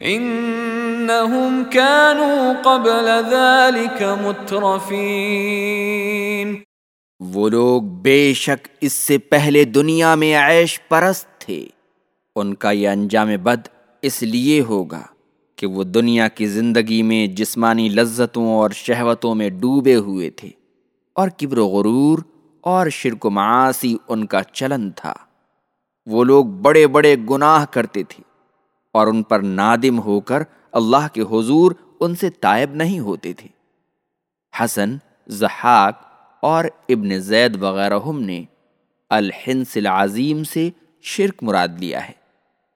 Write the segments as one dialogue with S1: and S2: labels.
S1: انہم كانوا قبل ذلك مترفین
S2: وہ لوگ بے شک اس سے پہلے دنیا میں عیش پرست تھے۔ ان کا یہ انجام بد اس لیے ہوگا کہ وہ دنیا کی زندگی میں جسمانی لذتوں اور شہوتوں میں ڈوبے ہوئے تھے اور کبر و غرور اور شرک و معاشی ان کا چلن تھا۔ وہ لوگ بڑے بڑے گناہ کرتے تھے۔ اور ان پر نادم ہو کر اللہ کے حضور ان سے تائب نہیں ہوتے تھے۔ حسن زحاق اور ابن زید وغیرہ نے الحنس العظیم سے شرک مراد لیا ہے۔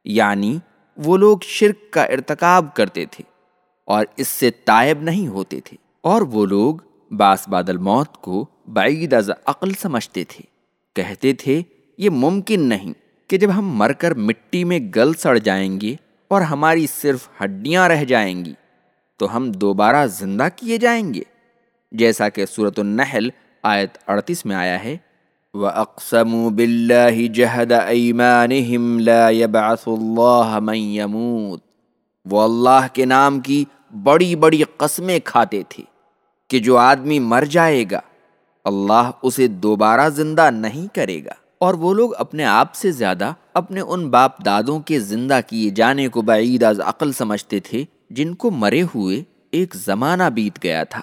S2: یعنی وہ لوگ شرک کا ارتکاب کرتے تھے اور اس سے تائب نہیں ہوتے تھے۔ اور وہ لوگ باس بادل موت کو بعید از عقل سمجھتے تھے۔ کہتے تھے، یہ ممکن نہیں کہ جب ہم مر کر مٹی میں گل سڑ جائیں گے اور ہماری صرف ہڈیاں رہ جائیں گی، تو ہم دوبارہ زندہ کیے جائیں گے۔ جیسا کہ صورت النحل آیت اڑتیس میں آیا ہے، وَأَقْسَمُوا بِاللَّهِ جَهَدَ أَيْمَانِهِمْ لَا يَبْعَثُ اللَّهَ مَنْ وہ اللہ کے نام کی بڑی بڑی قسمیں کھاتے تھے کہ جو آدمی مر جائے گا، اللہ اسے دوبارہ زندہ نہیں کرے گا۔ اور وہ لوگ اپنے آپ سے زیادہ اپنے ان باپ دادوں کے زندہ کیے جانے کو بعید از عقل سمجھتے تھے جن کو مرے ہوئے ایک زمانہ بیت گیا تھا۔